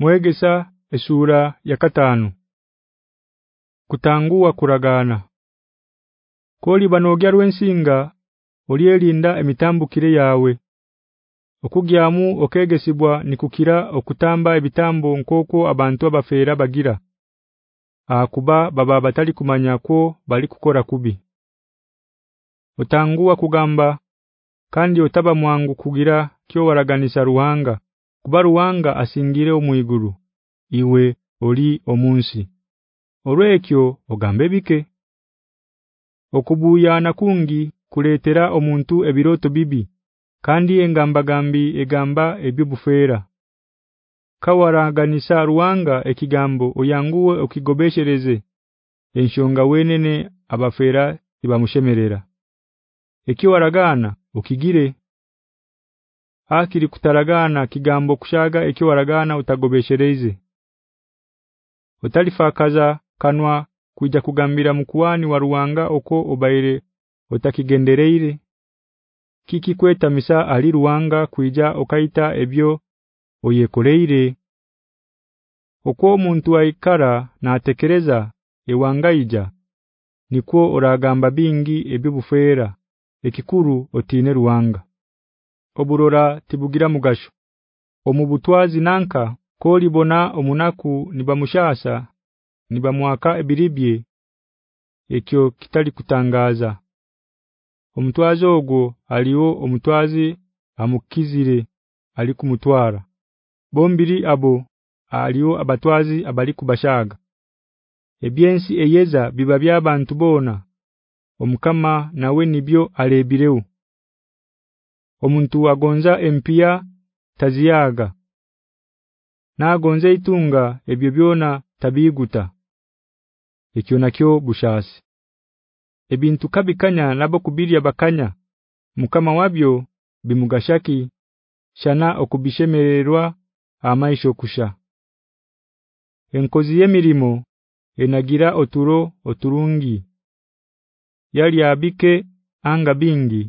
Mwegesa esura ya katano Kutangua kuragana. Koli banogya rwensinga olielinda emitambukire yawe. Okugyamu okegesibwa nikukira okutamba ebitambo nkoko abantu abafeera bagira. Akuba baba batali kumanya ko bali kukora kubi. Otangua kugamba kandi otaba mwangu kugira kyo waraganisa ruhanga kuba ruhanga asingire omuyiguru iwe oli omunsi. Olwekyo ogambe bike. Okubuya na kungi kuletera omuntu ebiroto bibi kandi engamba gambi egamba ebyubufera Kawaraganisa ruwanga ekigambo oyanguwe okigobeshereze enshonga wenene abafera ibamushemerera. Ekiwaragana ukigire Akiri kutaragana kigambo kushaga ekiwaragana utagobeshereze. Utalifakaza kanwa kujja kugambira mukuwani wa ruwanga oko obaire utakigendereere kiki kweta misa ali ruwanga kuija okaita ebyo oyekoleire okwo omuntu aikara natekereza atekereza ewangaija nikwo oragamba bingi ebibufera ekikuru otine ruwanga oburora tibugira mugasho. Omubutwazi nanka kolibona omunaku nibamushasa nibamwaka ebiribye ekyo kitali kutangaza. Omutwazi ogwo aliwo omutwazi amukizire ali kumutwara. Bombiri abo aliwo abatwazi abali kubashaga. Ebyensi eyeza biba byabantu bona. Omukama nawe nibyo alebireo omuntu agonza empia taziyaga. Na agonze itunga ebyo byona tabiguta. Ekyo nakyo bushasi ebintu kabikanya nabo kubirya bakanya. Mukama wabyo bimugashaki shana okubishemererwa amaisho kusha. Enkozi yemirimo enagira oturo oturungi. Yali abike anga bingi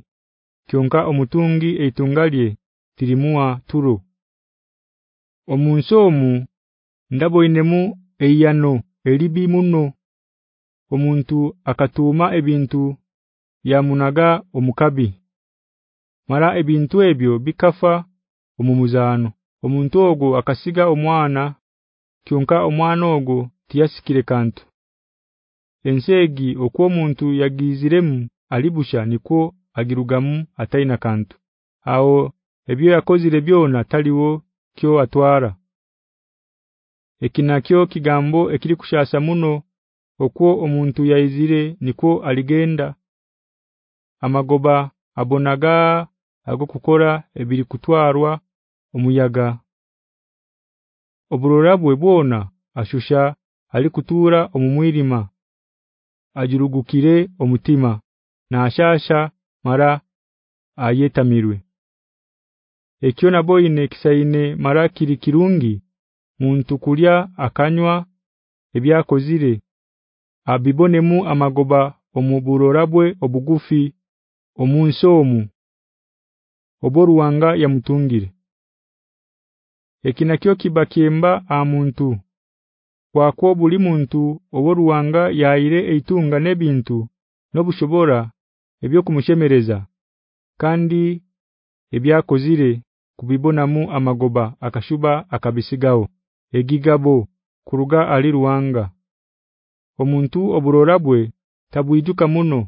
kyonka omutungi eitungalye tirimua turo omunsomu ndaboinemu eyano elibi muno. Omuntu akatuma ebintu ya munaga omukabi. Mara ebintu ebyo bikafa omumuzano omuntu ogo akasiga omwana kyonka omwana ogo tiyasikire kantu. Ensegi okwo omuntu yagiziremu alibusha niko agirugamu ataina kantu. Ao ebyo yakozire byona taliwo kyo atwara. Ekinakyo kigambo ekiri kushasa muno okwo omuntu yaizire niko aligenda. Amagoba abonaga ago kukora ebiri kutwarwa omuyaga. Oburorabwe bwona ashusha alikutura omumwirima ajurugukire omutima na ashasha mara ayetamirwe. Ekyo naboyine kisaine mara kiri kirungi muntu kulya akanywa ebyakozire abibonemu amagoba omuburorabwe obugufi omunsomu oboruwanga ya mutungire ekinakyo kibakemba amuntu kwako buli muntu oboruwanga yaire eitunga nebintu nobushobora ebyo kumushemereza kandi ebyakozire kubibonamu amagoba akashuba akabisigaho egigabo kuruga ali ruwanga. Omuntu oburorabwe tabwijuka muno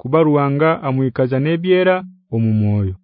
kubaruwanga amwikaza nebyera omumwoyo